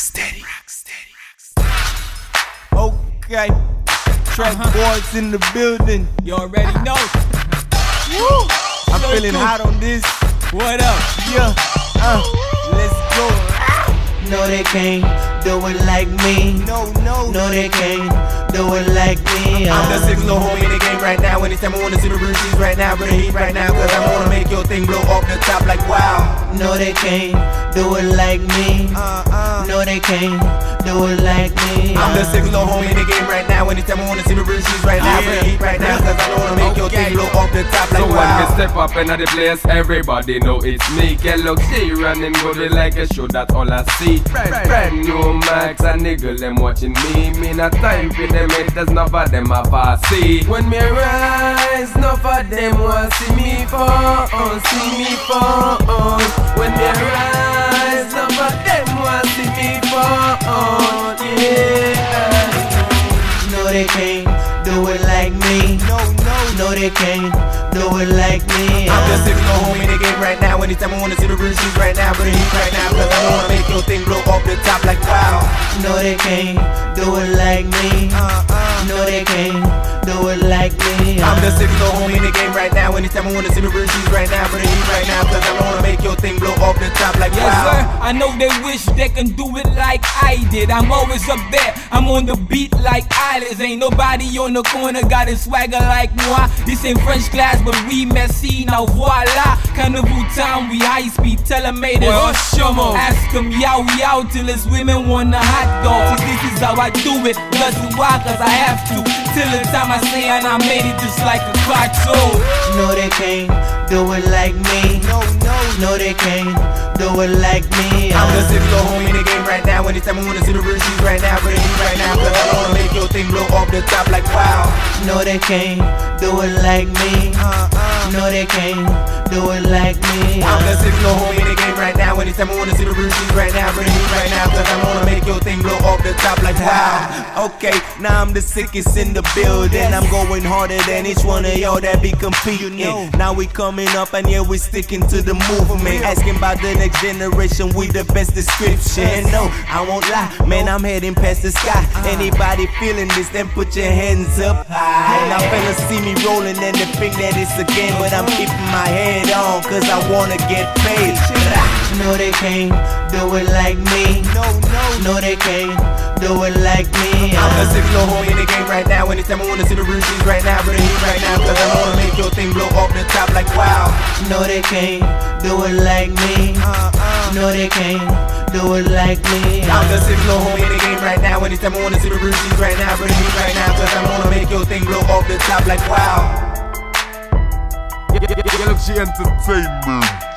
steady. Okay. Track boys in the building. You already know. Woo! I'm So feeling good. hot on this. What up? Yeah. Uh, let's go. No, they can't do it like me. No, no. No, they can't do it like me. I'm the Uh, six little homie in the game right now. Anytime I wanna see the real G's right now, bring the heat right now. Cause I wanna make thing blow off the top like wow. no, they can't do it like me. Uh, uh. No, they can't do it like me. I'm the six little homie in the game right now. Anytime I wanna see the real G's right now, bring the heat right now. Cause I wanna make your step up into the place, everybody know it's me. Get look, she running goody like a show, that's all I see. Brand, brand new max, a nigga, them watching me. Me not time for them haters, enough of them a pass see. When me rise, enough of them want see me fall, uh, see me fall. Uh. When me rise, enough of them want see me fall, uh, yeah. You know they can't do it like me. No, they can't do it like me. I'm just six little homie in the game right now. Anytime I wanna see the real G's right now, the heat right now. Cause I wanna make your thing blow off the top like wow. no, they can't do it like me. No, they can't do it like me. I'm Uh, six little homie in the game right now. Anytime I wanna see the real G's right now, the heat right now. Cause I wanna make your thing blow off the top like wow. Sir. I know they wish they can do it like I did. I'm always up there. I'm on the beat like Iris. Ain't nobody on the corner got a swagger like moi. This ain't French class, but we messy. Now voila. Carnival time, we high speed. Tell them made Boy, hush your mouth. Ask them yow yow till it's women want a hot dog. Cause this is how I do it. Cause why? Cause I have to. Till the time I say and I made it just like a cartoon. know they can't do it like me. No, no. No, they can't do it like me. I'm the six little homie in the game right now. Anytime I wanna see the real G's right now, bring the right now. Cause I wanna make your thing blow off the top like wow. no, they can't do it like me. Uh, uh. No, they can't do it like me. I'm the six little homie in the game right now. Anytime I wanna see the real right now, bring heat right now. Cause I wanna make your thing blow off the top like wow. Okay, now I'm the sickest in the building. I'm going harder than each one of y'all that be competing. Now we coming up and yeah, we sticking to the movement. Asking about the next generation, we the best description. No, I won't lie, man, I'm heading past the sky. Anybody feeling this, then put your hands up high. And now fellas see me rolling and they think that it's a game, but I'm keeping my head on, cause I wanna get paid. No, they can't do it like me. No, no. No, they can't do it like me. I'm the six little homie in the game right now. Anytime I wanna see the real G's right now, bring it right now. Cause I wanna make your thing blow off the top like wow. no, they can't do it like me. Uh, uh. No, they can't do it like me. I'm the six little homie in the game right now. Anytime I wanna see the real G's right now, bring it right now. Cause I wanna make your thing blow off the top like wow. Galaxy Entertainment.